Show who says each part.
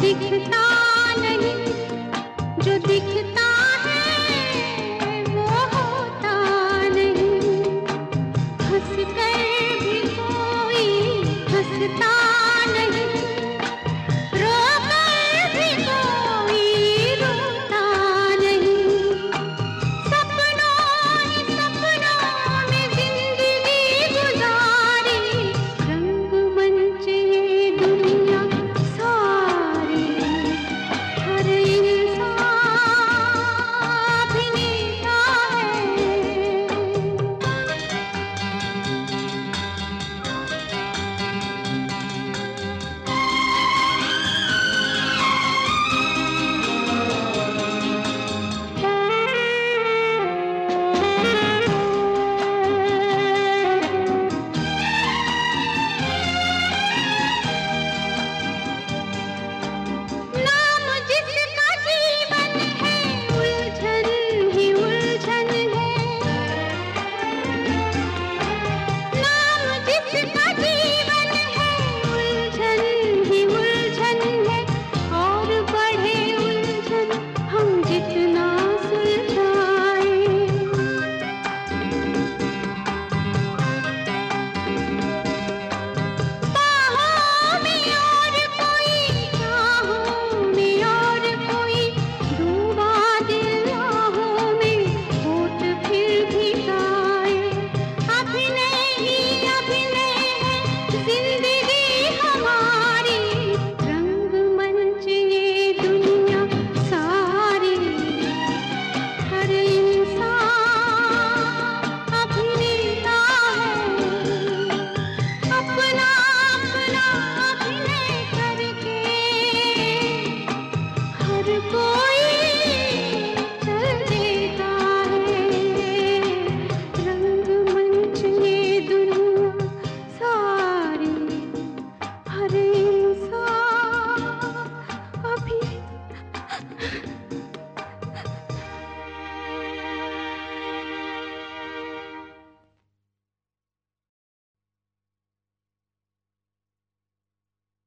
Speaker 1: दिख